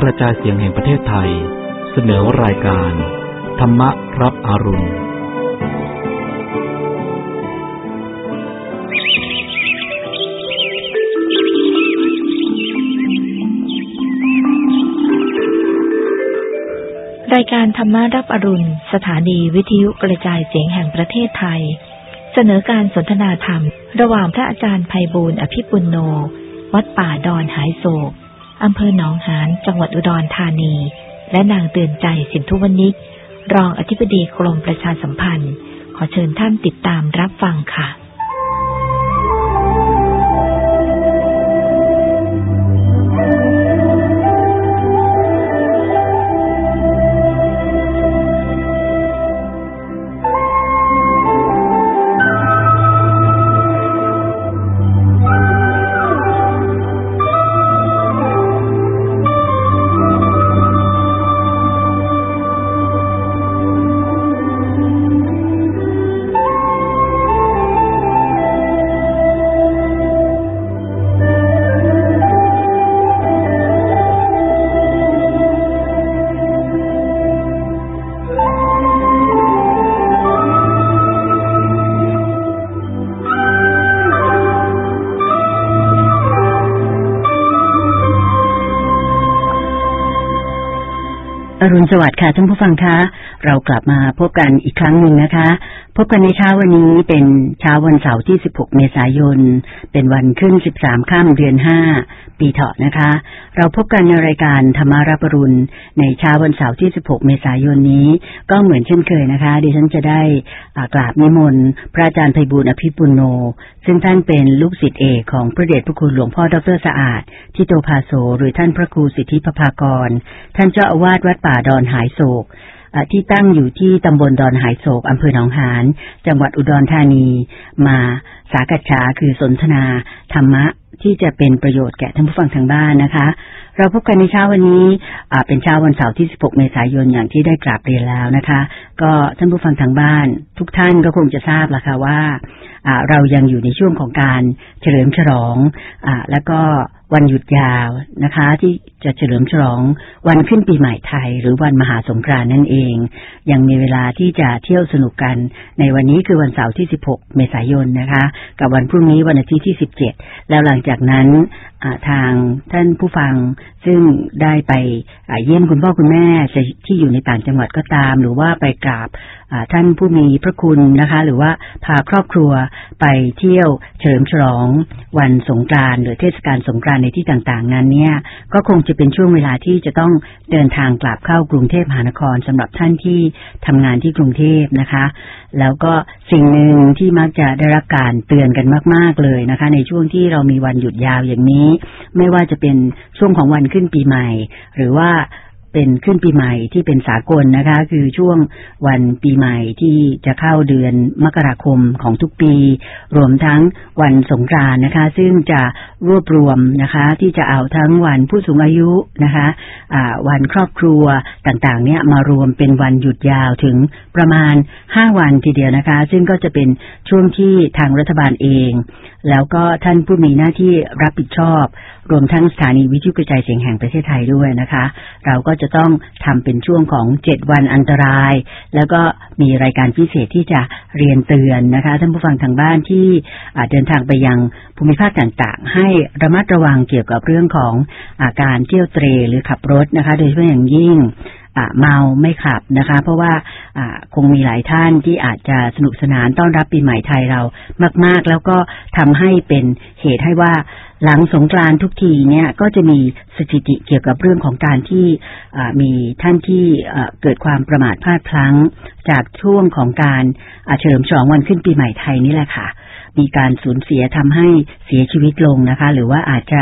กระจายเสียงแห่งประเทศไทย เสนอรายการ ธรรมรับอรุณ รายการธรรมารับอรุณ สถานีวิทยุกระจายเสียงแห่งประเทศไทย เสนอการสนทนาธรรม ระหว่างพระอาจารย์ไพบูลอภิปุณโน วัดป่าดอนหายโศก อำเภอหนองหานจังหวัดอุดรธานี และนางเตือนใจสินทุวนิกรองอธิบดีกรมประชาสัมพันธ์ ขอเชิญท่านติดตามรับฟังค่ะ อรุณสวัสดิ์ค่ะท่านผู้ฟังคะ เรากลับมาพบกันอีกครั้งหนึ่งนะคะ พบกันในเช้าวันนี้เป็นเช้าวันเสาร์ที่ 16 เมษายน เป็นวันขึ้น 13 ข้ามเดือน 5 ปีเถาะนะคะ เราพบกันในรายการธรรมารับรุณในเช้าวันเสาร์ที่ 16 เมษายนนี้ ก็เหมือนเช่นเคยนะคะดิฉันจะได้กราบนิมนต์พระอาจารย์ไพบูลอภิปุโน ซึ่งท่านเป็นลูกศิษย์เอกของพระเดชพระคุณหลวงพ่อดรสะอาดที่โตภาโสหรือท่านพระครูสิทธิปภากร ท่านเจ้าอาวาสวัดป่าดอนหายโศกที่ตั้งอยู่ที่ตำบลดอนหายโศกอำเภอหนองหาน จังหวัดอุดรธานี มาสากัจฉาคือสนทนาธรรมะที่จะเป็นประโยชน์แก่ท่านผู้ฟังทางบ้านนะคะ เราพบกันในเช้าวันนี้เป็นเช้าวันเสาร์ที่ 16 เมษายนอย่างที่ได้กราบเรียนแล้วนะคะ ก็ท่านผู้ฟังทางบ้าน ทุกท่านก็คงจะทราบแล้วค่ะว่าเรายังอยู่ในช่วงของการเฉลิมฉลองอแล้วก็ วันหยุดยาวนะคะ ที่จะเฉลิมฉลองวันขึ้นปีใหม่ไทย หรือวันมหาสงกรานต์นั่นเอง ยังมีเวลาที่จะเที่ยวสนุกกันในวันนี้คือวันเสาร์ที่ 16 เมษายนนะคะ กับวันพรุ่งนี้วันอาทิตย์ที่ 17 แล้วหลังจากนั้นทางท่านผู้ฟังซึ่งได้ไปเยี่ยมคุณพ่อคุณแม่ที่อยู่ในต่างจังหวัดก็ตาม หรือว่าไปกราบท่านผู้มีพระคุณนะคะ หรือว่าพาครอบครัวไปเที่ยวเฉลิมฉลอง วันสงกรานต์หรือเทศกาลสงกรานการในที่ต่างๆ นั้นเนี่ย ก็คงจะเป็นช่วงเวลาที่จะต้องเดินทางกลับเข้ากรุงเทพมหานครสำหรับท่านที่ทำงานที่กรุงเทพนะคะ แล้วก็สิ่งหนึ่งที่มักจะได้รับการเตือนกันมาก ๆเลยนะคะ ในช่วงที่เรามีวันหยุดยาวอย่างนี้ ไม่ว่าจะเป็นช่วงของวันขึ้นปีใหม่ หรือว่า เป็นขึ้นปีใหม่ที่เป็นสากลนะคะ คือช่วงวันปีใหม่ที่จะเข้าเดือนมกราคมของทุกปี รวมทั้งวันสงกรานนะคะ ซึ่งจะรวบรวมนะคะ ที่จะเอาทั้งวันผู้สูงอายุนะคะอ่าวันครอบครัวต่างๆ เนี่ยมารวมเป็นวันหยุดยาวถึงประมาณ 5 วันทีเดียวนะคะ ซึ่งก็จะเป็นช่วงที่ทางรัฐบาลเอง แล้วก็ท่านผู้มีหน้าที่รับผิดชอบ รวมทั้งสถานีวิทยุกระจายเสียงแห่งประเทศไทยด้วยนะคะ เราก็จะต้องทำเป็นช่วงของเจ็ดวันอันตราย แล้วก็มีรายการพิเศษที่จะเรียนเตือนนะคะท่านผู้ฟังทางบ้านที่เดินทางไปยังภูมิภาคต่างๆ ให้ระมัดระวังเกี่ยวกับเรื่องของอาการเที่ยวเตรหรือขับรถนะคะ โดยเฉพาะอย่างยิ่งเมาไม่ขับนะคะ เพราะว่าอ่าคงมีหลายท่านที่อาจจะสนุกสนานต้อนรับปีใหม่ไทยเรามาก ๆ แล้วก็ทำให้เป็นเหตุให้ว่า หลังสงกรานทุกทีเนี่ยก็จะมีสถิติเกี่ยวกับเรื่องของการที่มีท่านที่เกิดความประมาทพลาดพลั้ง จากช่วงของการเฉลิมฉลองวันขึ้นปีใหม่ไทยนี่แหละค่ะ มีการสูญเสียทำให้เสียชีวิตลงนะคะ หรือว่าอาจจะ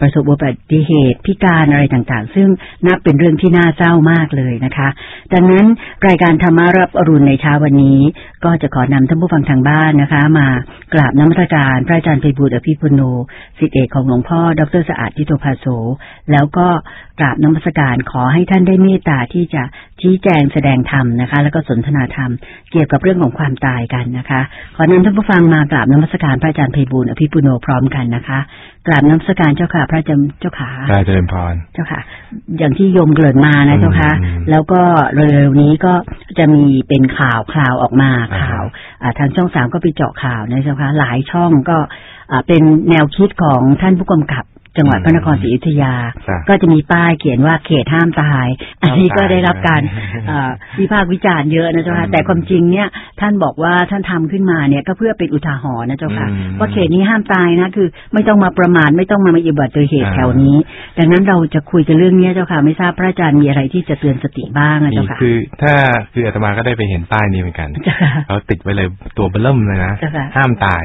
ประสบอุบัติเหตุพิการอะไรต่างๆ ซึ่งนับเป็นเรื่องที่น่าเศร้ามากเลยนะคะ ดังนั้นรายการธรรมารับอรุณในเช้าวันนี้ ก็จะขอนำท่านผู้ฟังทางบ้านนะคะ มากราบน้ำมัสการพระอาจารย์ไพบูลย์อภิปุโนสิทธิเอกของหลวงพ่อ ดรสะอาดทิโตภาโสแล้วก็กราบน้ำมัสการขอให้ท่านได้เมตตาที่จะชี้แจงแสดงธรรมนะคะ แล้วก็สนทนาธรรม เกี่ยวกับเรื่องของความตายกันนะคะ ขอนำท่านผู้ฟังมากราบบนมัสการพระอาจารย์ไพบูลย์อภิปุโนพร้อมกันนะคะกราบนมัสการเจ้าค่ะ พระอาจารย์เจ้าขาได้เจริญพรเจ้าค่ะ อย่างที่โยมเกริ่นมานะเจ้าค่ะอืมแล้วก็เร็วๆนี้ก็จะมีเป็นข่าวข่าวออกมาอ่าข่าวอ่าทางช่องสามก็ไปเจาะข่าวนะเจ้าค่ะ หลายช่องก็อ่าเป็นแนวคิดของท่านผู้กำกับ จังหวัดพระนครศรีอยุธยาจ้ะก็จะมีป้ายเขียนว่าเขตห้ามตาย อันนี้ก็ได้รับการห้ามตายเอ่อวิพากษ์วิจารณ์เยอะนะเจ้าค่ะอืมแต่ความจริงเนี่ยท่านบอกว่าท่านทำขึ้นมาเนี่ยก็เพื่อเป็นอุทาหรณ์นะเจ้าค่ะอืมว่าเขตนี้ห้ามตายนะคือ ไม่ต้องมาประมาทไม่ต้องมามีอุบัติเหตุอ่าแถวนี้ ดังนั้นเราจะคุยกันเรื่องเนี้ยเจ้าค่ะไม่ทราบพระอาจารย์มีอะไรที่จะเตือนสติบ้างอะนี่เจ้าค่ะคือถ้าคืออาตมาก็ได้ไปเห็นป้ายนี้เหมือนกันเจ้าค่ะเขาติดไว้เลยตัวเบลเริ่มเลยนะเจ้าค่ะห้ามตาย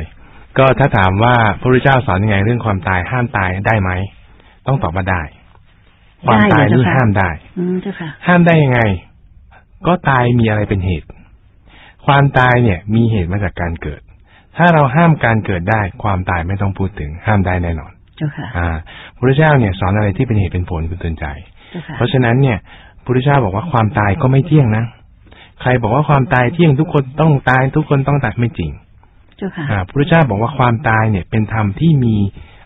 ก็ถ้าถามว่าพระพุทธเจ้าสอนยังไงเรื่องความตายห้ามตายได้ไหมต้องตอบว่าได้ ความตายได้เหรอนี่เจ้าค่ะห้ามได้อืมเจ้าค่ะห้ามได้ยังไง ก็ตายมีอะไรเป็นเหตุ ความตายเนี่ย มีเหตุมาจากการเกิด ถ้าเราห้ามการเกิดได้ ความตายไม่ต้องพูดถึง ห้ามได้แน่นอนเจ้าค่ะอ่าพระพุทธเจ้าเนี่ย สอนอะไรที่เป็นเหตุเป็นผลคุณเตือนใจเจ้าค่ะเพราะฉะนั้นเนี่ยพระพุทธเจ้าบอกว่าความตายก็ไม่เที่ยงนะ ใครบอกว่าความตายเที่ยงทุกคนต้องตายทุกคนต้องตายไม่จริงเจ้าค่ะ อ่าพระพุทธเจ้าบอกว่าความตายเนี่ยเป็นธรรมที่มี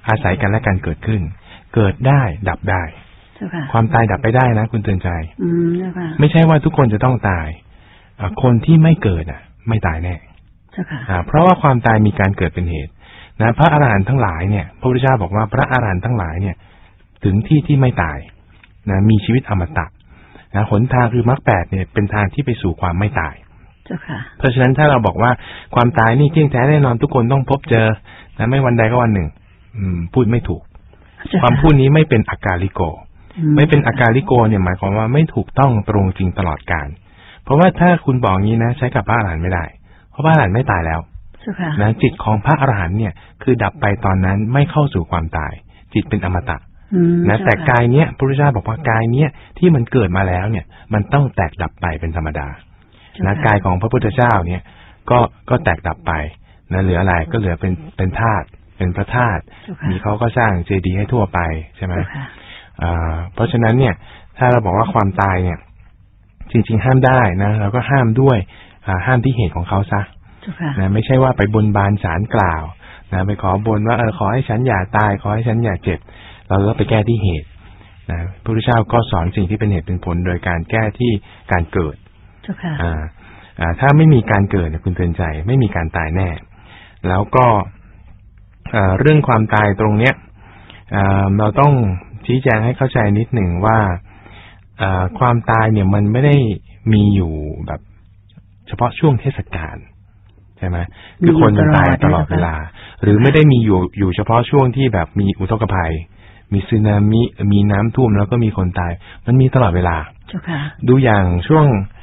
อาศัยกันและกันเกิดขึ้น เกิดได้ดับได้เจ้าค่ะความตายดับไปได้นะ คุณเตือนใจ อืมเจ้าค่ะไม่ใช่ว่าทุกคนจะต้องตายอ่าคนที่ไม่เกิดอะ ไม่ตายแน่เจ้าค่ะอ่าเพราะว่าความตายมีการเกิดเป็นเหตุ นะ พระอรหันต์ทั้งหลายเนี่ยพระพุทธเจ้าบอกว่าพระอรหันต์ทั้งหลายเนี่ย ถึงที่ที่ไม่ตายนะมีชีวิตอมตะนะหนทางคือมรรคแปดเนี่ยเป็นทางที่ไปสู่ความไม่ตาย เจ้าค่ะเพราะฉะนั้นถ้าเราบอกว่าความตายนี่เที่ยงแท้แน่นอนทุกคนต้องพบเจอนะไม่วันใดก็วันหนึ่ง อืม พูดไม่ถูกเจ้าความค่ะพูดนี้ไม่เป็นอากาลิโกอืไม่เป็นอากาลิโกเนี่ยหมายความว่าไม่ถูกต้องตรงจริงตลอดการ เพราะว่าถ้าคุณบอกงี้นะ ใช้กับพระอรหันต์ไม่ได้ เพราะพระอรหันต์ไม่ตายแล้วเจ้าค่ะนะจิตของพระอรหันต์เนี่ย คือดับไปตอนนั้นไม่เข้าสู่ความตาย จิตเป็นอมตะอืมนะเจ้แต่ค่ะกายเนี้ยพระพุทธเจ้าบอกว่ากายเนี้ยที่มันเกิดมาแล้วเนี่ย มันต้องแตกดับไปเป็นธรรมดาเจ้ นะค่ะกายของพระพุทธเจ้าเนี่ย ก็ก็แตกดับไปนะเหลืออะไรก็เหลือเป็นเป็นธาตุเป็นพระธาตุเจ้าค่ะมีเขาก็สร้างเจดีย์ให้ทั่วไปใช่ไหมเจ้าค่ะอ่าเพราะฉะนั้นเนี่ย ถ้าเราบอกว่าความตายเนี่ย จริง ๆ ห้ามได้นะเราก็ห้ามด้วยอ่าห้ามที่เหตุของเขาซะเจ้าค่ะนะไม่ใช่ว่าไปบนบานสารกล่าวนะไปขอบนว่าเออขอให้ฉันอย่าตาย ขอให้ฉันอย่าเจ็บ เราก็ไปแก้ที่เหตุนะพระพุทธเจ้าก็สอนสิ่งที่เป็นเหตุเป็นผลโดยการแก้ที่การเกิด เจ้าค่ะอ่าอ่า ถ้าไม่มีการเกิดเนี่ยคุณเตือนใจ ไม่มีการตายแน่ แล้วก็อ่าเรื่องความตายตรงเนี้ยอ่าเราต้องชี้แจงให้เข้าใจนิดหนึ่งว่าอ่าความตายเนี่ยมันไม่ได้มีอยู่แบบเฉพาะช่วงเทศกาลใช่ไหมคือคนมันตายตลอดเวลา หรือไม่ได้มีอยู่อยู่เฉพาะช่วงที่แบบมีอุทกภัย มีสึนามิมีน้ำท่วมแล้วก็มีคนตาย มันมีตลอดเวลาเจ้าค่ะดูอย่างช่วงอ่า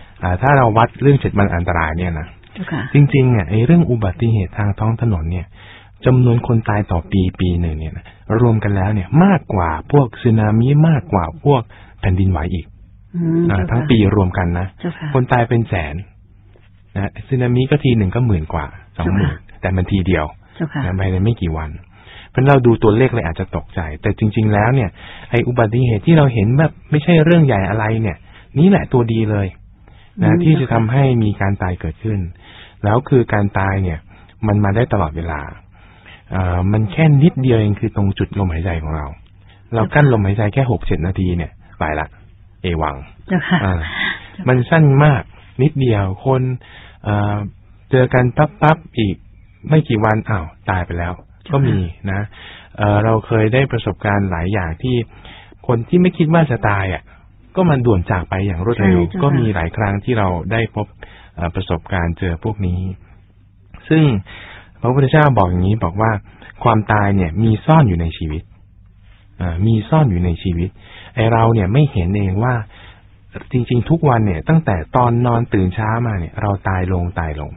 ถ้าเราวัดเรื่องเจ็ดวันอันตรายเนี่ยนะเจ้าค่ะจริงๆเนี่ยไอ้เรื่องอุบัติเหตุทางท้องถนนเนี่ยจำนวนคนตายต่อปีปีหนึ่งเนี่ยนะรวมกันแล้วเนี่ย มากกว่าพวกสึนามิมากกว่าพวกแผ่นดินไหวอีกอืมอ่าเจ้าค่ะทั้งปีรวมกันนะเจ้าค่ะคนตายเป็นแสนนะสึนามิก็ทีหนึ่งก็หมื่นกว่าสองหมื่นแต่มันทีเดียวเจ้าค่ะนะภายในไม่กี่วัน เพราะเราดูตัวเลขเลยอาจจะตกใจ แต่จริง ๆ แล้วเนี่ยไอ้อุบัติเหตุที่เราเห็นแบบไม่ใช่เรื่องใหญ่อะไรเนี่ย นี่แหละตัวดีเลย นะอืมที่จะทำให้มีการตายเกิดขึ้น แล้วคือการตายเนี่ย มันมาได้ตลอดเวลาเอ่อมันแค่นิดเดียวเองคือตรงจุดลมหายใจของเรา เรากั้นลมหายใจแค่หกเจ็ดนาทีเนี่ยไปละ เอวังเจ้าค่ะอ่ามันสั้นมากนิดเดียวคนเอ่อเจอกันปั๊บปั๊บอีกไม่กี่วันอ้าวตายไปแล้ว ก็มีนะเอ่อเราเคยได้ประสบการณ์หลายอย่างที่คนที่ไม่คิดว่าจะตายอะ ก็มันด่วนจากไปอย่างรวดเร็วใช่เจ้าค่ะก็มีหลายครั้งที่เราได้พบเอ่อประสบการณ์เจอพวกนี้ ซึ่งพระพุทธเจ้าบอกอย่างนี้บอกว่าความตายเนี่ยมีซ่อนอยู่ในชีวิตอ่ามีซ่อนอยู่ในชีวิตไอเราเนี่ยไม่เห็นเองว่าจริง ๆ ทุกวันเนี่ย ตั้งแต่ตอนนอนตื่นเช้ามาเนี่ย เราตายลงตายลง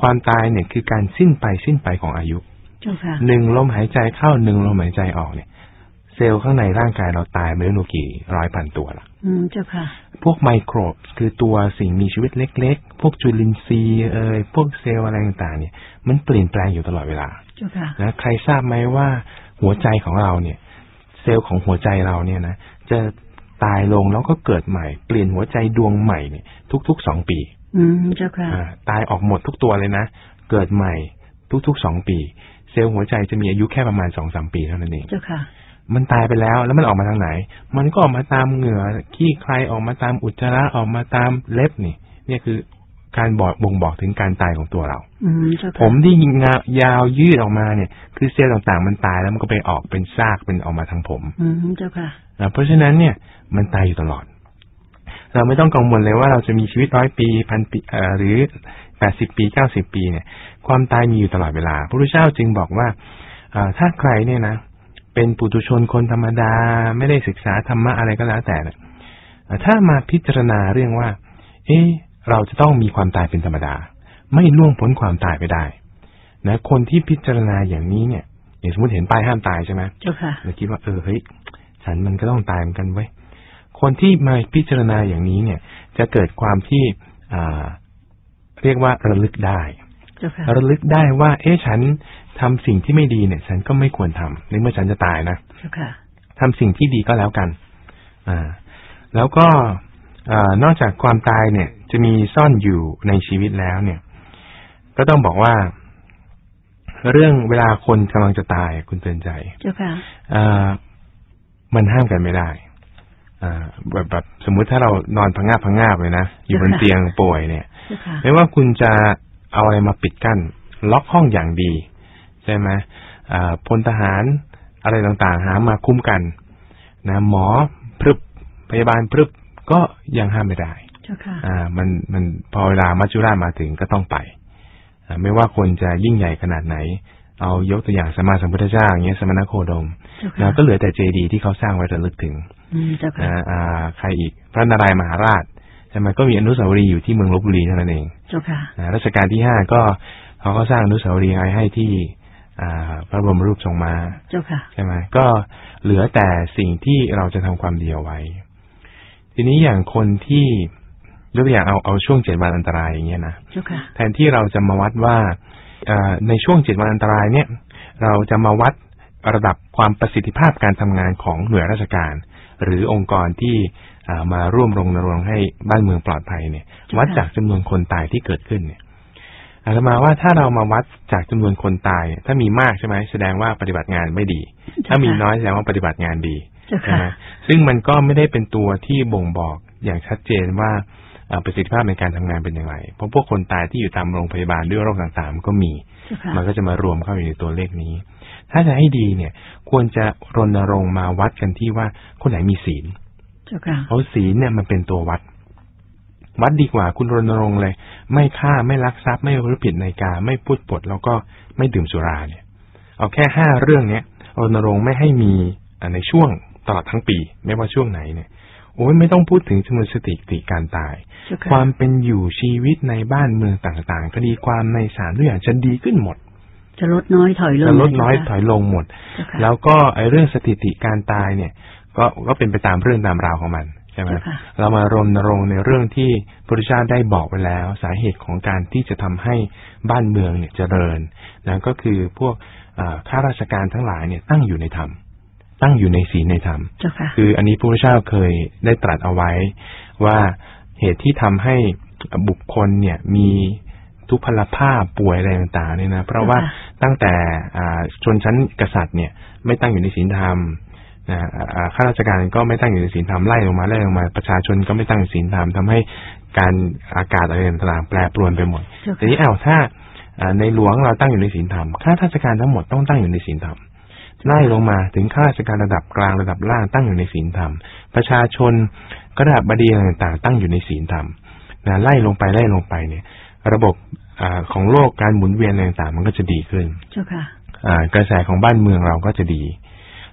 ความตายเนี่ยคือการสิ้นไปสิ้นไปของอายุเจ้าค่ะหนึ่งลมหายใจเข้าหนึ่งลมหายใจออกเนี่ย เซลล์ข้างในร่างกายเราตายไม่รู้กี่ร้อยพันตัวละอืมเจ้าค่ะ พวกไมโครบคือตัวสิ่งมีชีวิตเล็ก ๆ พวกจุลินทรีย์เอ่ยพวกเซลล์อะไรต่างๆ เนี่ย มันเปลี่ยนแปลงอยู่ตลอดเวลาเจ้าค่ะนะใครทราบไหมว่าหัวใจของเราเนี่ย เซลล์ของหัวใจเราเนี่ยนะจะตายลงแล้วก็เกิดใหม่ เปลี่ยนหัวใจดวงใหม่เนี่ยทุกๆสองปี อืมเจ้าค่ะอ่าตายออกหมดทุกตัวเลยนะเกิดใหม่ทุกๆสองปี เซลล์หัวใจจะมีอายุแค่ประมาณสองสามปีเท่านั้นเองเจ้าค่ะ มันตายไปแล้วแล้วมันออกมาทางไหน มันก็ออกมาตามเหงื่อขี้ใครออกมาตามอุจจาระออกมาตามเล็บนี่ เนี่ยคือการบอกบ่งบอกถึงการตายของตัวเราอืมเจ้าค่ะผมที่งายาวยืดออกมาเนี่ย คือเซลล์ต่างๆ มันตายแล้วมันก็ไปออกเป็นซากเป็นออกมาทางผม อืมเจ้าค่ะนะเพราะฉะนั้นเนี่ย มันตายอยู่ตลอด เราไม่ต้องกังวลเลยว่าเราจะมีชีวิตร้อยปีพันปีเอ่อหรือแปดสิบปีเก้าสิบปีเนี่ย ความตายมีอยู่ตลอดเวลาพระพุทธเจ้าจึงบอกว่าเอ่อถ้าใครเนี่ยนะ เป็นปุถุชนคนธรรมดา ไม่ได้ศึกษาธรรมะอะไรก็แล้วแต่เนี่ยเอ่อถ้ามาพิจารณาเรื่องว่า เอ๊ะเราจะต้องมีความตายเป็นธรรมดา ไม่ล่วงพ้นความตายไปได้นะคนที่พิจารณาอย่างนี้เนี่ยอย่างสมมติเห็นป้ายห้ามตายใช่ไหมเจ้าค่ะเราคิดว่าเออเฮ้ยฉันมันก็ต้องตายเหมือนกันเว้ยคนที่มาพิจารณาอย่างนี้เนี่ย จะเกิดความที่อ่าเรียกว่าระลึกได้เจ้าค่ะระลึกได้ว่า เอ๊ะฉัน ทำสิ่งที่ไม่ดีเนี่ย ฉันก็ไม่ควรทำในเมื่อฉันจะตายนะเจ้าค่ะทำสิ่งที่ดีก็แล้วกัน อ่า แล้วก็อ่านอกจากความตายเนี่ย จะมีซ่อนอยู่ในชีวิตแล้วเนี่ย ก็ต้องบอกว่า เรื่องเวลาคนกำลังจะตายคุณเตือนใจเจ้าค่ะอ่ามันห้ามกันไม่ได้อ่าแบบแบบสมมุติถ้าเรานอนพังงาบพังงาบเลยนะอยู่บนค่ะเตียงป่วยเนี่ยเจ้าค่ะไม่ว่าคุณจะเอาอะไรมาปิดกั้นล็อกห้องอย่างดี ใช่ไหมอ่าพลทหารอะไรต่างๆ หามาคุ้มกันนะหมอพรึบพยาบาลพรึบก็ยังห้ามไม่ได้เจ้าค่ะอ่า มันมันพอเวลามัจจุราชมาถึงก็ต้องไปอ่าไม่ว่าคนจะยิ่งใหญ่ขนาดไหน เอายกตัวอย่างสมมาสัมพุทธเจ้าอย่างเงี้ยสมณโคดมเจ้าแล้วค่ะก็เหลือแต่เจดีย์ที่เขาสร้างไว้ระลึกถึงอืมเจ้าค่ะนะอ่า ใครอีกพระนารายณ์มหาราชใช่ไหมก็มีอนุสาวรีย์อยู่ที่เมืองลบบุรีเท่านั้นเองเจ้าค่ะนะรัชกาลที่ห้าก็เขาก็สร้างอนุสาวรีย์ไว้ให้ที่อ่า พระบรมรูปทรงมาเจ้าค่ะใช่ไหมก็เหลือแต่สิ่งที่เราจะทำความดีเอาไว้ ทีนี้อย่างคนที่ยกตัวอย่างเอาเอาช่วงเจ็ดวันอันตรายอย่างเงี้ยนะเจ้าค่ะแทนที่เราจะมาวัดว่าเอ่อในช่วงเจ็ดวันอันตรายเนี่ย เราจะมาวัดระดับความประสิทธิภาพการทำงานของหน่วยราชการ หรือองค์กรที่อ่ามาร่วมรณรงค์ให้บ้านเมืองปลอดภัยเนี่ยค่ะวัดจากจำนวนคนตายที่เกิดขึ้นเนี่ย อาตมาว่าถ้าเรามาวัดจากจำนวนคนตายเนี่ยถ้ามีมากใช่ไหมแสดงว่าปฏิบัติงานไม่ดี ถ้ามีน้อยแสดงว่าปฏิบัติงานดีเจ้าใช่ค่ะไหมซึ่งมันก็ไม่ได้เป็นตัวที่บ่งบอกอย่างชัดเจนว่าเอ่อประสิทธิภาพในการทำงานเป็นอย่างไร เพราะพวกคนตายที่อยู่ตามโรงพยาบาลด้วยโรคต่างๆมันก็มีเจ้าค่ะมันก็จะมารวมเข้าอยู่ในตัวเลขนี้ ถ้าจะให้ดีเนี่ย ควรจะรณรงค์มาวัดกันที่ว่าคนไหนมีศีลเจ้าค่ะเพราะศีลเนี่ยมันเป็นตัววัด วัดดีกว่าคุณรณรงค์เลย ไม่ฆ่าไม่ลักทรัพย์ไม่ประพฤติผิดในกาไม่พูดปด แล้วก็ไม่ดื่มสุราเนี่ย เอาแค่ห้าเรื่องเนี้ยรณรงค์ไม่ให้มีอ่าในช่วงตลอดทั้งปี ไม่ว่าช่วงไหนเนี่ยโอ้ยไม่ต้องพูดถึงจำนวนสถิติการตายเจ้าค่ะความเป็นอยู่ชีวิตในบ้านเมืองต่างๆคดีความในศาลทุกอย่างจะดีขึ้นหมด จะลดน้อยถอยลงจะลดน้อยเจ้าถค่ะอยลงหมดเจ้าค่ะแล้วก็ไอ้เรื่องสถิติการตายเนี่ย ก็ก็เป็นไปตามเรื่องตามราวของมัน ใช่ไหมเจ้าค่ะเรามารณรงค์ในเรื่องที่พระพุทธเจ้าได้บอกไว้แล้ว สาเหตุของการที่จะทำให้บ้านเมืองเนี่ยเจริญนะก็คือพวกอ่าข้าราชการทั้งหลายเนี่ยตั้งอยู่ในธรรมตั้งอยู่ในศีลในธรรมเจ้าค่ะคืออันนี้พระพุทธเจ้าเคยได้ตรัสเอาไว้ ว่าเหตุที่ทำให้บุคคลเนี่ยมีทุพพลภาพป่วยอะไรต่างๆเนี่ยนะเพราะว่าค่ะตั้งแต่อ่าชนชั้นกษัตริย์เนี่ยไม่ตั้งอยู่ในศีลธรรมนะอ่า ข้าราชการก็ไม่ตั้งอยู่ในศีลธรรมไล่ลงมาไล่ลงมาประชาชนก็ไม่ตั้งอยู่ในศีลธรรมทำให้การอากาศอะไรต่างๆแปรปรวนไปหมดเจ้าทีนี้ค่ะอ้าวถ้าอ่าในหลวงเราตั้งอยู่ในศีลธรรมข้าราชการทั้งหมดต้องตั้งอยู่ในศีลธรรมไล่ลงมาถึงข้าราชการระดับกลางระดับล่างตั้งอยู่ในศีลธรรม ประชาชนก็ระดับบดีอะไรต่างๆ ตั้งอยู่ในศีลธรรมนะไล่ลงไปไล่ลงไปเนี่ย ระบบอาของโลกการหมุนเวียนอะไรต่างๆ มันก็จะดีขึ้นเจ้าค่ะอ่ากระแสของบ้านเมืองเราก็จะดี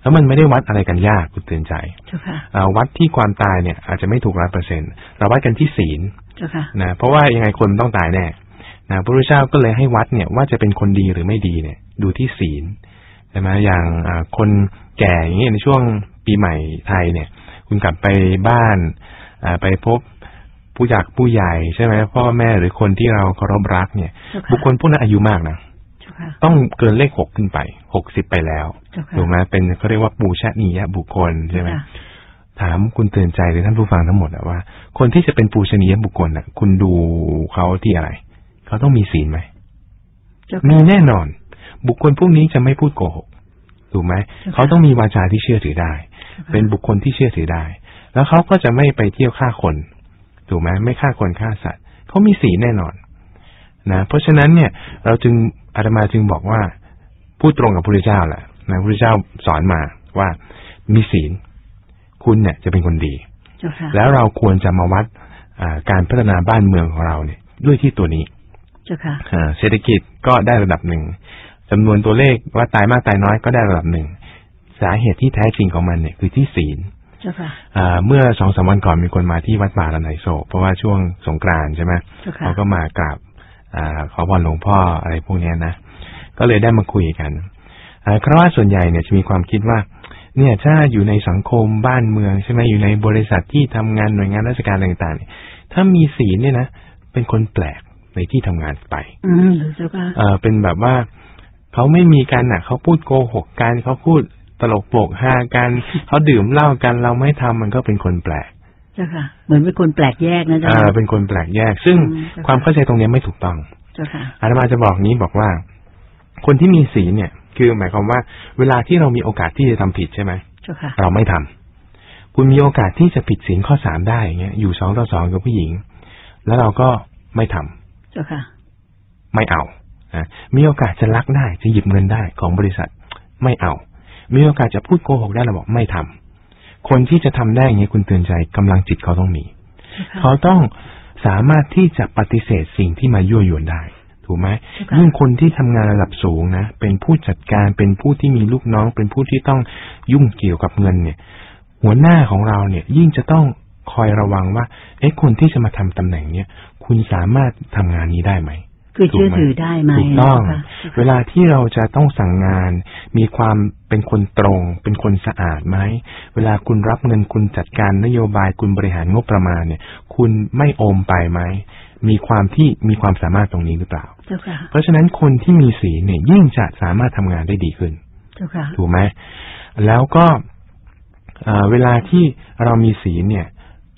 แล้วมันไม่ได้วัดอะไรกันยากคุณเตือนใจเจ้าค่ะอ่าวัดที่ความตายเนี่ย อาจจะไม่ถูกร้อยเปอร์เซ็นเราวัดกันที่ศีลเจ้าค่ะนะเพราะว่ายังไงคนมันต้องตายแน่นะพระพุทธเจ้าก็เลยให้วัดเนี่ยว่าจะเป็นคนดีหรือไม่ดีเนี่ย ดูที่ศีลใช่ไหมอย่างอ่าคนแก่อย่างเงี้ยในช่วงปีใหม่ไทยเนี่ย คุณกลับไปบ้านอ่าไปพบผู้อยากผู้ใหญ่ใช่ไหมพ่อแม่หรือคนที่เราเคารพรักเนี่ยเจ้าค่ะบุคคลพวกนั้นอายุมากนะเจ้าค่ะ ต้องเกินเลขหกขึ้นไปหกสิบไปแล้วเจ้าค่ะถูกไหมเป็นเขาเรียกว่าปูชนียบุคคลใช่ไหมค่ะถามคุณเตือนใจหรือท่านผู้ฟังทั้งหมดอะว่า คนที่จะเป็นปูชนียบุคคลอะคุณดูเขาที่อะไร เขาต้องมีศีลไหมเจ้าค่ะมีแน่นอน บุคคลพวกนี้จะไม่พูดโกหกถูกไหมเจ้าค่ะเขาต้องมีวาจาที่เชื่อถือได้ เป็นบุคคลที่เชื่อถือได้ แล้วเขาก็จะไม่ไปเที่ยวฆ่าคนถูกไหมไม่ฆ่าคนฆ่าสัตว์เขามีศีลแน่นอนนะเพราะฉะนั้นเนี่ย เราจึง อาตมาจึงบอกว่า พูดตรงกับพระพุทธเจ้าแหละนะพระพุทธเจ้าสอนมาว่ามีศีล คุณเนี่ยจะเป็นคนดีเจ้าค่ะแล้วเราควรจะมาวัดอ่าการพัฒนาบ้านเมืองของเราเนี่ย ด้วยที่ตัวนี้เจ้าค่ะอ่าเศรษฐกิจก็ได้ระดับหนึ่งจำนวนตัวเลขว่าตายมากตายน้อยก็ได้ระดับหนึ่งสาเหตุที่แท้จริงของมันเนี่ยคือที่ศีลเจ้าค่ะอ่าเมื่อสองสามวันก่อนมีคนมาที่วัดป่าละไนโศกเพราะว่าช่วงสงกรานต์ใช่ไหมเจ้าค่ะเขาก็มากราบ อาขอพรหลวงพ่ออะไรพวกเนี้ยนะก็เลยได้มาคุยกันอ่าคราวาสส่วนใหญ่เนี่ยจะมีความคิดว่า เนี่ยถ้าอยู่ในสังคมบ้านเมืองใช่ไหมอยู่ในบริษัทที่ทำงานหน่วยงานราชการต่างๆเนี่ยถ้ามีศีลเนี่ยนะเป็นคนแปลกในที่ทำงานไป อืมเจ้าค่ะเออเป็นแบบว่าเขาไม่มีการหนักเขาพูดโกหกกันเขาพูดตลกโปกฮากันเขาดื่มเหล้ากันเราไม่ทำมันก็เป็นคนแปลกเจ้าค่ะ เหมือนเป็นคนแปลกแยกนะเจ้าเออค่ะเป็นคนแปลกแยก ซึ่งอืมค่ะความเข้าใจตรงเนี้ยไม่ถูกต้องเจ้าค่ะอาตมาจะบอกนี้บอกว่า คนที่มีศีลเนี่ย คือหมายความว่า เวลาที่เรามีโอกาสที่จะทำผิดใช่ไหมเจ้าค่ะ เราไม่ทำคุณมีโอกาสที่จะผิดศีลข้อสามได้อย่างเงี้ย อยู่สองต่อสองกับผู้หญิง แล้วเราก็ไม่ทำเจ้าค่ะ ไม่เอานะมีโอกาสจะลักได้จะหยิบเงินได้ของบริษัท ไม่เอา มีโอกาสจะพูดโกหกได้เราบอกไม่ทำ คนที่จะทำได้อย่างนี้คุณเตือนใจกำลังจิตเขาต้องมี เขาต้องสามารถที่จะปฏิเสธสิ่งที่มายั่วยวนได้ ถูกไหมใช่ค่ะยิ่งคนที่ทำงานระดับสูงนะ เป็นผู้จัดการเป็นผู้ที่มีลูกน้อง เป็นผู้ที่ต้องยุ่งเกี่ยวกับเงินเนี่ย หัวหน้าของเราเนี่ย ยิ่งจะต้องคอยระวังว่าเอ๊ะคนที่จะมาทำตำแหน่งเนี่ย คุณสามารถทำงานนี้ได้ไหม คือเชื่อถือได้ไหมถูกต้องเจ้าค่ะเวลาที่เราจะต้องสั่งงาน มีความเป็นคนตรง เป็นคนสะอาดไหม เวลาคุณรับเงินคุณจัดการนโยบายคุณบริหารงบประมาณเนี่ย คุณไม่โอมไปไหม มีความที่มีความสามารถตรงนี้หรือเปล่าเจ้าค่ะเพราะฉะนั้นคนที่มีศีลเนี่ยยิ่งจะสามารถทำงานได้ดีขึ้นเจ้าค่ะถูกไหมแล้วก็เอ่อเวลาที่เรามีศีลเนี่ย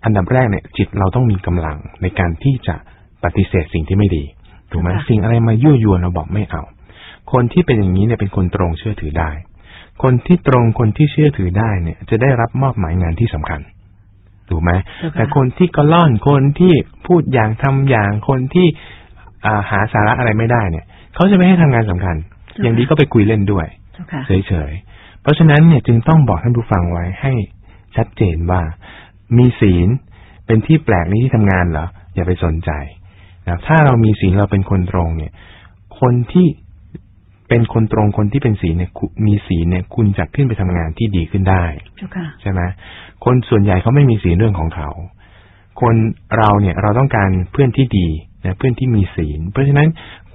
อันดับแรกเนี่ย จิตเราต้องมีกำลังในการที่จะปฏิเสธสิ่งที่ไม่ดี ถูกไหมค่ะสิ่งอะไรมายั่วยวนเราบอกไม่เอา คนที่เป็นอย่างนี้เนี่ยเป็นคนตรงเชื่อถือได้ คนที่ตรงคนที่เชื่อถือได้เนี่ย จะได้รับมอบหมายงานที่สำคัญถูกไหมเจ้าค่ะแต่คนที่กระล่อนคนที่พูดอย่างทำอย่างคนที่อ่าหาสาระอะไรไม่ได้เนี่ยเขาจะไม่ให้ทำงานสำคัญ อย่างนี้ก็ไปคุยเล่นด้วยเจ้าค่ะเฉยๆเพราะฉะนั้นเนี่ยจึงต้องบอกท่านผู้ฟังไว้ให้ชัดเจนว่ามีศีลเป็นที่แปลกในที่ทำงานเหรออย่าไปสนใจ นะถ้าเรามีศีลเราเป็นคนตรงเนี่ย คนที่เป็นคนตรงคนที่เป็นศีลเนี่ยคุณมีศีลเนี่ย คุณจะขึ้นไปทำงานที่ดีขึ้นได้เจ้าค่ะใช่ไหมคนส่วนใหญ่เขาไม่มีศีลเรื่องของเขา คนเราเนี่ยเราต้องการเพื่อนที่ดีนะเพื่อนที่มีศีล เพราะฉะนั้น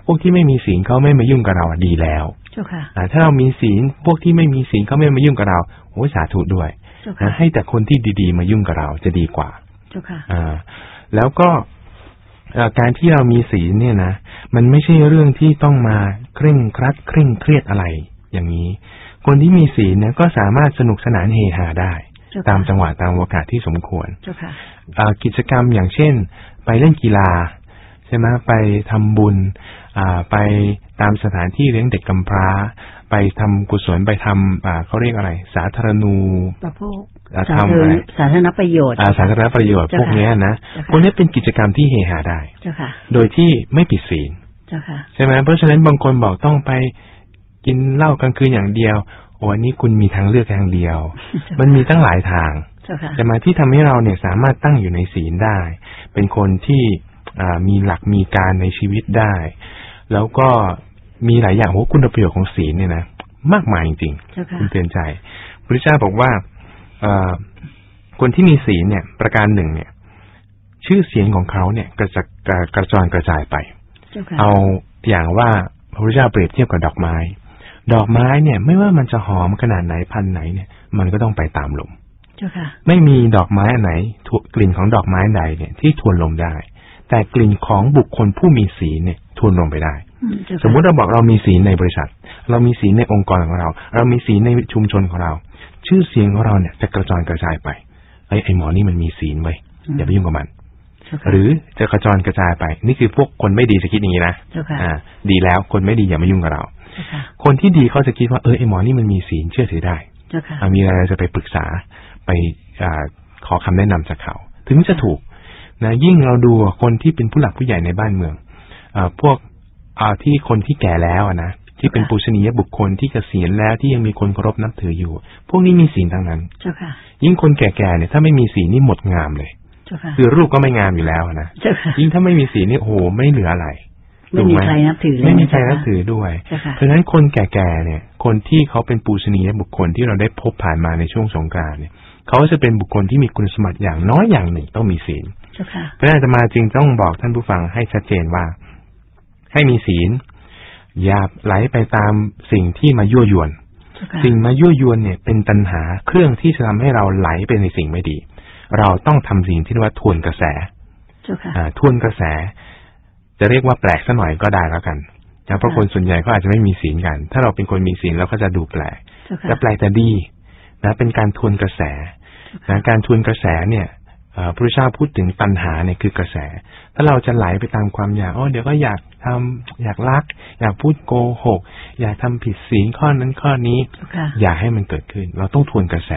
พวกที่ไม่มีศีลเขาไม่มายุ่งกับเราอะดีแล้วเจ้าค่ะอ่าถ้าเรามีศีลพวกที่ไม่มีศีลเขาไม่มายุ่งกับเราโอ้ยสาธุด้วยเจ้านะค่ะให้แต่คนที่ดีๆ มายุ่งกับเราจะดีกว่าเจ้าค่ะอ่าแล้วก็เอ่อ การที่เรามีศีลเนี่ยนะ มันไม่ใช่เรื่องที่ต้องมาเคร่งครัดเคร่งเครียดอะไร อย่างนี้ คนที่มีศีลเนี่ยก็สามารถสนุกสนานเฮฮาได้เจ้าค่ะตามจังหวะตามโอกาสที่สมควรเจ้าค่ะอ่ากิจกรรมอย่างเช่น ไปเล่นกีฬาใช่ไหมไปทำบุญอ่าไปตามสถานที่เลี้ยงเด็กกำพร้า ไปทำกุศลไปทำอ่าเขาเรียกอะไร สาธารณูประโภคอ่าสาทำธารอะไรณสาธารณประโยชน์อ่าสาธารณประโยชน์เจ้าพวกค่ะเนี้ยนะเจ้าค่ะพวกนี้เป็นกิจกรรมที่เฮฮาได้เจ้าค่ะโดยที่ไม่ผิดศีลเจ้าค่ะใช่ไหมเพราะฉะนั้นบางคนบอกต้องไปกินเหล้ากลางคืนอย่างเดียวโอ้อันนี้คุณมีทางเลือกทางเดียว มันมีตั้งหลายทางเจ้าค่ะจะมาที่ทำให้เราเนี่ยสามารถตั้งอยู่ในศีลได้ เป็นคนที่อ่ามีหลักมีการในชีวิตได้ แล้วก็ มีหลายอย่างโอ้คุณประโยชน์ของศีลเนี่ยนะมากมายจริงเจ้าๆค่ะคุณเตือนใจพระเจ้าบอกว่าเอ่อคนที่มีศีลเนี่ย ประการหนึ่งเนี่ย ชื่อเสียงของเขาเนี่ย กระจะกระกระจรกระจายไปเจ้าค่ะเอาอย่างว่าพระพุทธเจ้าเปรียบเทียบกับดอกไม้ ดอกไม้เนี่ย ไม่ว่ามันจะหอมขนาดไหนพันธุ์ไหนเนี่ย มันก็ต้องไปตามลมเจ้าค่ะไม่มีดอกไม้อันไหนถูกกลิ่นของดอกไม้ใดเนี่ย ที่ทวนลมได้ แต่กลิ่นของบุคคลผู้มีศีลเนี่ยทวนลมไปได้อืเจ้าค่ะสมมุติเราบอกเรามีศีลในบริษัท เรามีศีลในองค์กรของเรา เรามีศีลในชุมชนของเรา ชื่อเสียงของเราเนี่ยจะกระจายกระจายไปไอ้ไอ้หมอนี่มันมีศีลไว้ยอย่าไปยุ่งกับมันเจ้าค่ะหรือจะกระจรกระจายไป นี่คือพวกคนไม่ดีจะคิดอย่างนี้นะเจ้าค่ะอ่า ดีแล้วคนไม่ดีอย่ามายุ่งกับเราเจ้าค่ะคนที่ดีเขาจะคิดว่าเออไอหมอนี่มันมีศีลเชื่อถือได้เจ้าค่ะอะมีอะไรจะไปปรึกษาไปอาขอคำแนะนำจากเขา ถึงจะถูก นะยิ่งเราดูคนที่เป็นผู้หลักผู้ใหญ่ในบ้านเมืองอาพวกอ่าที่คนที่แก่แล้วอะนะที่เป็นค่ะปูชนียบุคคลที่เกษียณแล้วที่ยังมีคนเคารพนับถืออยู่ พวกนี้มีศีลทั้งนั้นเจ้าค่ะ ยิ่งคนแก่ๆเนี่ยถ้าไม่มีศีลนี่หมดงามเลยเจ้าค่ะคือรูปก็ไม่งามอยู่แล้วนะเจ้าค่ะยิ่งถ้าไม่มีศีลนี่โอ้โหไม่เหลืออะไรไม่มีใครนับถือเลยไม่มีใครนะนับถือด้วยเจ้าค่ะเพราะฉะนั้นคนแก่ๆเนี่ย คนที่เขาเป็นปูชนียบุคคลที่เราได้พบผ่านมาในช่วงสงกรานต์เนี่ย เขาจะเป็นบุคคลที่มีคุณสมบัติอย่างน้อยอย่างหนึ่งต้องมีศีลเจ้าค่ะเพราะฉะนั้นอาตมาจึงต้องบอกท่านผู้ฟังให้ชัดเจนว่า ให้มีศีล อย่าไหลไปตามสิ่งที่มายั่วยวนเจ้าค่ะสิ่งมายั่วยวนเนี่ยเป็นตัณหาเครื่องที่จะทำให้เราไหลไปในสิ่งไม่ดี เราต้องทำสิ่งที่เรียกว่าทวนกระแสเจ้าค่ะอ่าทวนกระแส จะเรียกว่าแปลกสักหน่อยก็ได้แล้วกันนะเพราะค่ะคนส่วนใหญ่ก็อาจจะไม่มีศีลกัน ถ้าเราเป็นคนมีศีลเราก็จะดูแปลกเจ้าค่ะแต่แปลกแต่ดีนะ เป็นการทวนกระแส นะการทวนกระแสเนี่ยเอ่อพระพุทธเจ้าพูดถึงตัณหาเนี่ยคือกระแส ถ้าเราจะไหลไปตามความอยากอ๋อเดี๋ยวก็อยากทำอยากลัก อยากพูดโกหก อยากทำผิดศีลข้อนั้นข้อนี้เจ้าค่ะอย่าให้มันเกิดขึ้น เราต้องทวนกระแส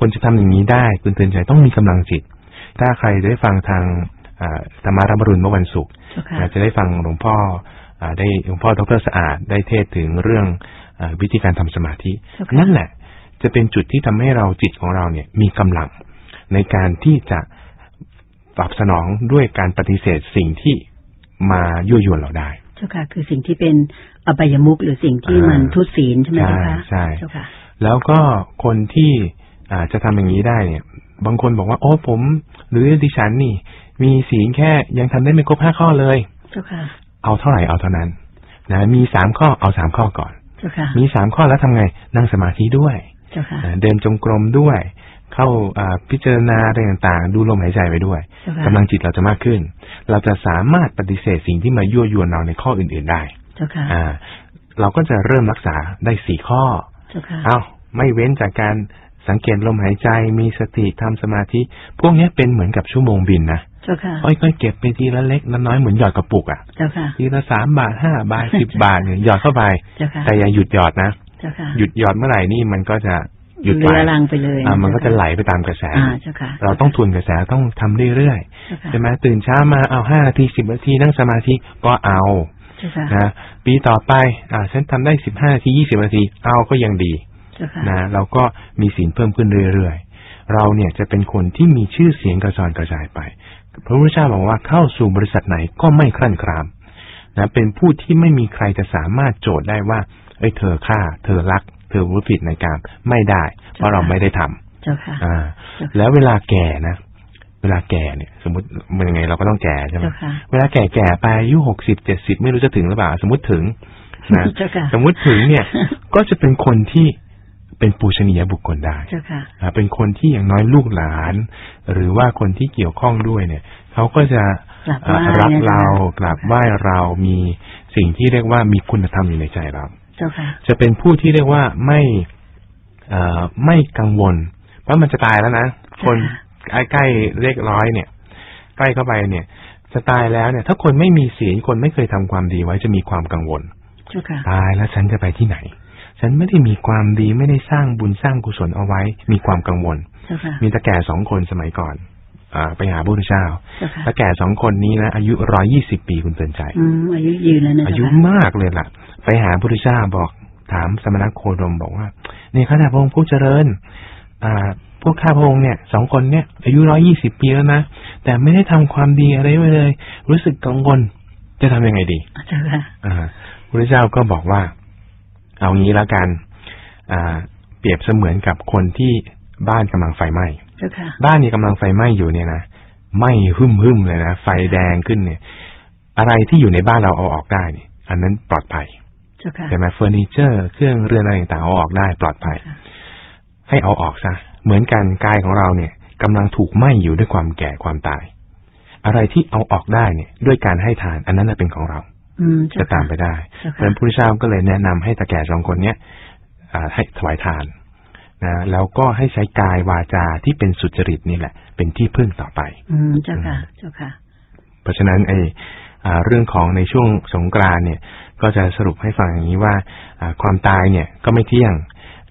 คนจะทำอย่างนี้ได้คุณเตือนใจต้องมีกำลังจิต ถ้าใครได้ฟังทางอ่าธรรมารับรุณเมื่อวันศุกร์เจ้าค่ะอาจจะได้ฟังหลวงพ่ออ่าได้หลวงพ่อดรสะอาดได้เทศน์ถึงเรื่องอาวิธีการทำสมาธิเจ้าค่ะนั่นแหละ จะเป็นจุดที่ทำให้เราจิตของเราเนี่ยมีกำลัง ในการที่จะตอบสนองด้วยการปฏิเสธสิ่งที่มายั่วยวนเราได้ เจ้าค่ะ คือสิ่งที่เป็นอบายมุกหรือสิ่งที่มันอ่าทุศีลใช่ไหมเจ้าค่ะใช่ใช่เจ้าค่ะ แล้วก็คนที่อ่าจะทำอย่างนี้ได้เนี่ย บางคนบอกว่า โอ้ผม หรือดิฉันนี่ มีศีลแค่ยังทำได้ไม่ครบห้าข้อเลย เจ้าค่ะ เอาเท่าไหร่เอาเท่านั้นนะมีสามข้อเอาสามข้อก่อนเจ้าค่ะมีสามข้อแล้วทำไงนั่งสมาธิด้วย เจ้าค่ะนะเดินจงกรมด้วย เข้าอ่าพิจารณาอะไรต่างๆ ดูลมหายใจไปด้วยเจ้าค่ะกำลังจิตเราจะมากขึ้น เราจะสามารถปฏิเสธสิ่งที่มายั่วยวนเราในข้ออื่น ๆได้เจ้าค่ะอ่า เราก็จะเริ่มรักษาได้สี่ข้อเจ้าค่ะเอาไม่เว้นจากการสังเกตลมหายใจมีสติทำสมาธิ พวกเนี้ยเป็นเหมือนกับชั่วโมงบินนะเจ้าค่ะค่อยๆเก็บไปทีละเล็กละน้อยเหมือนหยอดกระปุกอะ่ะเจ้าค่ะทีละสามบาทห้าบาทสิบบาทเนี่ยหยอดเข้าไปเจ้าค่ะแต่อย่าหยุดหยอดนะเจ้าค่ะ หยุดหยอดเมื่อไหร่นี่มันก็จะหยุดเรืไปอรังไปเลยอ่ามันก็จะไหลไปตามกระแสอ่าเจ้าค่ะเราต้องทวนกระแสต้องทำเรื่อยเจ้าๆค่ะใช่ไหมตื่นเช้ามาเอาห้านาทีสิบนาทีนั่งสมาธิก็เอาเจ้าค่ะนะปีต่อไป อ่า ฉันทำได้สิบห้านาทียี่สิบนาทีเอาก็ยังดีเจ้าค่ะนะเราก็มีศีลเพิ่มขึ้นเรื่อยๆเราเนี่ยจะเป็นคนที่มีชื่อเสียงกระจรกระจายไปพระพุทธเจ้าบอกว่าเข้าสู่บริษัทไหนก็ไม่ครั่นครามนะเป็นผู้ที่ไม่มีใครจะสามารถโจทย์ได้ว่า เอ้ยเธอฆ่า เธอรัก เธอรู้ผิดในการไม่ได้ เพราะเราไม่ได้ทำเจ้าค่ะอ่า แล้วเวลาแก่นะเวลาแก่เนี่ย สมมติมันยังไงเราก็ต้องแก่ใช่ไหมเจ้าค่ะเวลาแก่แก่ๆไปอายุหกสิบเจ็ดสิบไม่รู้จะถึงหรือเปล่า สมมติถึงนะเจ้าค่ะสมมติถึงเนี่ย ก็จะเป็นคนที่เป็นปูชนียบุคคลได้เจ้าค่ะอ่าเป็นคนที่อย่างน้อยลูกหลาน หรือว่าคนที่เกี่ยวข้องด้วยเนี่ยเขาก็จะกราบไหว้อ่ารักนะเราจ๊ะกราบไหว้เรามีสิ่งที่เรียกว่ามีคุณธรรมอยู่ในใจเราเจ้าค่ะจะเป็นผู้ที่เรียกว่าไม่เอ่อไม่กังวลเพราะมันจะตายแล้วนะคนใกล้ๆเลขร้อยเนี่ย ใกล้เข้าไปเนี่ยจะตายแล้วเนี่ย ถ้าคนไม่มีศีลคนไม่เคยทำความดีไว้จะมีความกังวลเจ้าค่ะตายแล้วฉันจะไปที่ไหน ฉันไม่ได้มีความดีไม่ได้สร้างบุญสร้างกุศลเอาไว้ มีความกังวลเจ้าค่ะมีตาแก่สองคนสมัยก่อนอ่าไปหาพระพุทธเจ้าเจ้าค่ะตาแก่สองคนนี้นะอายุร้อยี่สิบปีคุณเตือนใจอืมอายุยืนแล้วนะอาเจ้ายุค่ะมากเลยล่ะ ไปหาพระพุทธเจ้าบอกถามสมณโคดมบอกว่าเนี่ยข้าแต่พระองค์ผู้เจริญ อ่า พวกข้าพระองค์เนี่ยสองคนเนี่ย อายุร้อยี่สิบปีแล้วนะแต่ไม่ได้ทำความดีอะไรไว้เลย รู้สึกกังวลจะทำยังไงดีเจ้าค่ะอ่าพระพุทธเจ้าก็บอกว่า เอางี้แล้วกัน อ่า เปรียบเสมือนกับคนที่บ้านกำลังไฟไหม้เจ้าค่ะบ้านนี้กำลังไฟไหม้อยู่เนี่ยนะไหม้หึ่มหึมๆเลยนะไฟแดงขึ้นเนี่ย อะไรที่อยู่ในบ้านเราเอาออกได้เนี่ยอันนั้นปลอดภัยเจ้าค่ะ ใช่ไหมเฟอร์นิเจอร์เครื่องเรือนอะไรต่างๆเอาออกได้ปลอดภัยค่ะให้เอาออกซะเหมือนกันกายของเราเนี่ยกำลังถูกไหม้อยู่ด้วยความแก่ความตาย อะไรที่เอาออกได้เนี่ย ด้วยการให้ทาน อันนั้นนะเป็นของเราอืมจะเจ้าตาค่ะมไปได้เจ้าเพราะฉะค่ะนั้นพระพุทธเจ้าก็เลยแนะนำให้ตาแก่สองคนเนี้ยอ่าให้ถวายทานนะแล้วก็ให้ใช้กายวาจาที่เป็นสุจริตนี่แหละ เป็นที่พึ่งต่อไป อืมเจ้าค่ะเจ้าค่ะ เพราะฉะนั้นไอ้อ่าเรื่องของในช่วงสงกรานต์เนี่ย ก็จะสรุปให้ฟังอย่างนี้ว่าอ่าความตายเนี่ยก็ไม่เที่ยง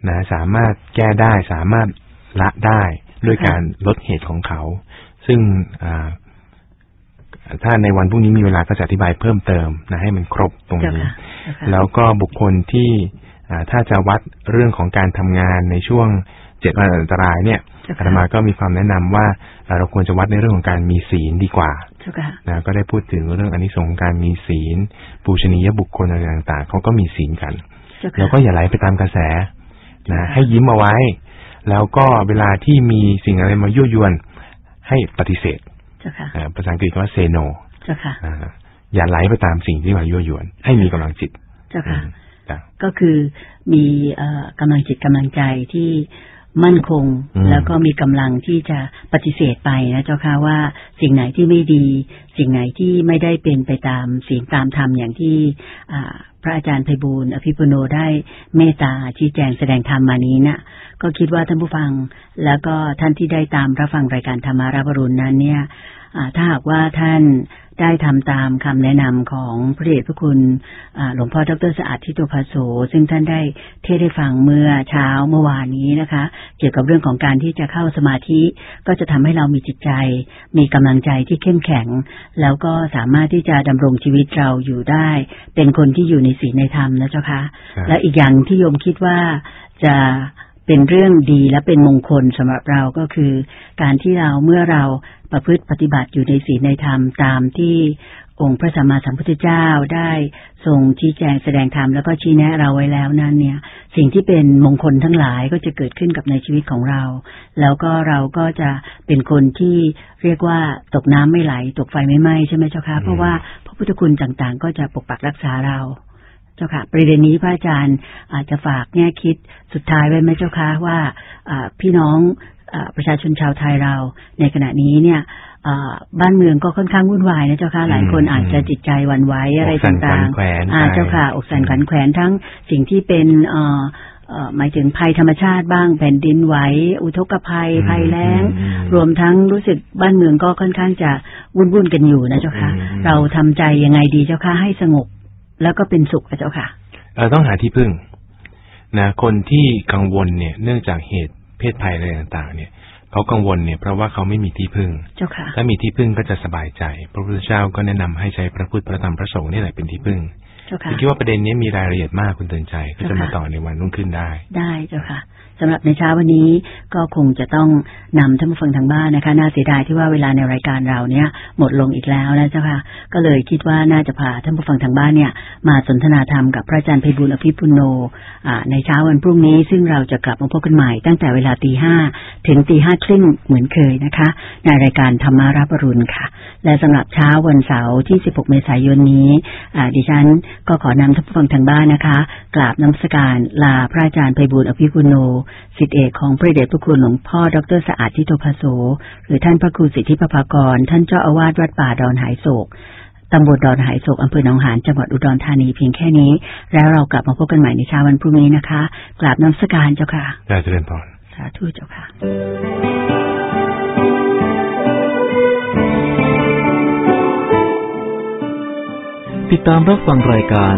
นะสามารถแก้ได้สามารถละได้ด้วยการลดเหตุของเขา ซึ่งอ่าถ้าในวันพรุ่งนี้มีเวลาก็จะอธิบายเพิ่มเติมนะให้มันครบตรงเจ้านี้ค่ะเจ้าค่ะแล้วก็บุคคลที่อ่าถ้าจะวัดเรื่องของการทำงานในช่วง เจ็ดวันอันตรายเนี่ยเจ้าอาค่ะตมาก็มีความแนะนำว่าอ่าเราควรจะวัดในเรื่องของการมีศีลดีกว่าเจ้าค่ะนะก็ได้พูดถึงเรื่องอนนิสงส์ของการมีศีลปูชนียบุคคลอะไรต่างๆเขาก็มีศีลกันเจ้าค่ะแล้วก็อย่าไหลไปตามกระแสนะให้ยิ้มเอาไว้ แล้วก็เวลาที่มีสิ่งอะไรมายั่วยวนให้ปฏิเสธเจ้าค่ะอ่าภาษาอังกฤษก็ว่า say no เจ้าค่ะอ่าอย่าไหลไปตามสิ่งที่มายั่วยวน ให้มีกำลังจิตเจ้าค่ะอืมจ้ะก็คือมีเอ่อกำลังจิตกำลังใจที่ มั่นคงอืมแล้วก็มีกำลังที่จะปฏิเสธไปนะเจ้าค่ะว่าสิ่งไหนที่ไม่ดี สิ่งไหนที่ไม่ได้เป็นไปตามศีลตามธรรมอย่างที่อ่าพระอาจารย์ไพบูลย์อภิปุโนได้เมตตาชี้แจงแสดงธรรมมานี้นะก็คิดว่าท่านผู้ฟัง แล้วก็ท่านที่ได้ตามรับฟังรายการธรรมาราบรุณนั้นเนี่ยอ่า ถ้าหากว่าท่านได้ทำตามคำแนะนำของพระเดชพระคุณอ่าหลวงพ่อดรสะอาดทิโตภาโสซึ่งท่านได้เทศน์ให้ฟังเมื่อเช้าเมื่อวานนี้นะคะ เกี่ยวกับเรื่องของการที่จะเข้าสมาธิ ก็จะทำให้เรามีจิตใจ มีกำลังใจที่เข้มแข็ง แล้วก็สามารถที่จะดำรงชีวิตเราอยู่ได้ เป็นคนที่อยู่ในศีลในธรรมนะเจ้าคะครับและอีกอย่างที่โยมคิดว่าจะ เป็นเรื่องดีและเป็นมงคลสำหรับเราก็คือ การที่เราเมื่อเราประพฤติปฏิบัติอยู่ในศีลในธรรมตามที่องค์พระสัมมาสัมพุทธเจ้าได้ทรงชี้แจงแสดงธรรมแล้วก็ชี้แนะเราไว้แล้วนั้นเนี่ย สิ่งที่เป็นมงคลทั้งหลายก็จะเกิดขึ้นกับในชีวิตของเรา แล้วก็เราก็จะเป็นคนที่เรียกว่าตกน้ำไม่ไหล ตกไฟไม่ไหม้ใช่ไหมเจ้าคะเพราะว่าพระพุทธคุณต่างๆ ก็จะปกปักรักษาเรา เจ้าค่ะ ประเด็นนี้พระอาจารย์อาจจะฝากแง่คิดสุดท้ายไว้ไหมเจ้าคะว่าอ่าพี่น้องอาประชาชนชาวไทยเรา ในขณะนี้เนี่ยอ่าบ้านเมืองก็ค่อนข้างวุ่นวายนะเจ้าค่ะ หลายคนอืมอาจจะจิตใจหวันไหวอะไรอกสั่นต่างขวัญแขวนๆอ่าไปเจ้าค่ะอกสันขวัญแขวนทั้งสิ่งที่เป็นเอ่อเอ่อหมายถึงภัยธรรมชาติบ้างแผ่นดินไหวอุทกภัยอืมภัยแล้งอืมรวมทั้งรู้สึกบ้านเมืองก็ค่อนข้างจะวุ่นวุ่นๆกันอยู่นะเจ้าค่ะอืมเราทำใจยังไงดีเจ้าค่ะให้สงบ แล้วก็เป็นสุขนะเจ้าค่ะเอ่อต้องหาที่พึ่งนะคนที่กังวลเนี่ย เนื่องจากเหตุเพศภัยอะไรต่างๆ เนี่ยเขากังวลเนี่ยเพราะว่าเขาไม่มีที่พึ่งเจ้าค่ะถ้ามีที่พึ่งก็จะสบายใจ พระพุทธเจ้าก็แนะนำให้ใช้พระพุทธพระธรรมพระสงฆ์นี่แหละเป็นที่พึ่งเจ้าค่ะคิดว่าประเด็นนี้มีรายละเอียดมากคุณเตือนใจก็จะมาค่ะต่อในวันรุ่งขึ้นได้ ได้เจ้าค่ะ สำหรับในเช้าวันนี้ก็คงจะต้องนำท่านผู้ฟังทางบ้านนะคะ น่าเสียดายที่ว่าเวลาในรายการเราเนี่ยหมดลงอีกแล้วนะเจ้าค่ะ ก็เลยคิดว่าน่าจะพาท่านผู้ฟังทางบ้านเนี่ย มาสนทนาธรรมกับพระอาจารย์ไพบุญอภิปุโนในเช้าวันพรุ่งนี้ ซึ่งเราจะกลับมาพบกันใหม่ตั้งแต่เวลาตีห้าถึงตีห้าครึ่งเหมือนเคยนะคะ ในรายการธรรมารับรุณค่ะ และสำหรับเช้าวันเสาร์ที่ 16 เมษายนนี้ดิฉันก็ขอนำท่านผู้ฟังทางบ้านนะคะกราบน้ำสการลาพระอาจารย์ไพบูลย์อภิปุโนสิทธิเอกของพระเดชพระคุณหลวงพ่อดรสะอาดทิโตภาโส หรือท่านพระครูสิทธิปภากร ท่านเจ้าอาวาสวัดป่าดอนหายโศกตำบลดอนหายโศกอำเภอหนองหานจังหวัดอุดรธานีเพียงแค่นี้ แล้วเรากลับมาพบกันใหม่ในเช้าวันพรุ่งนี้นะคะกราบน้ำสการเจ้าค่ะได้เจริญพรสาธุเจ้าค่ะติดตามรับฟังรายการ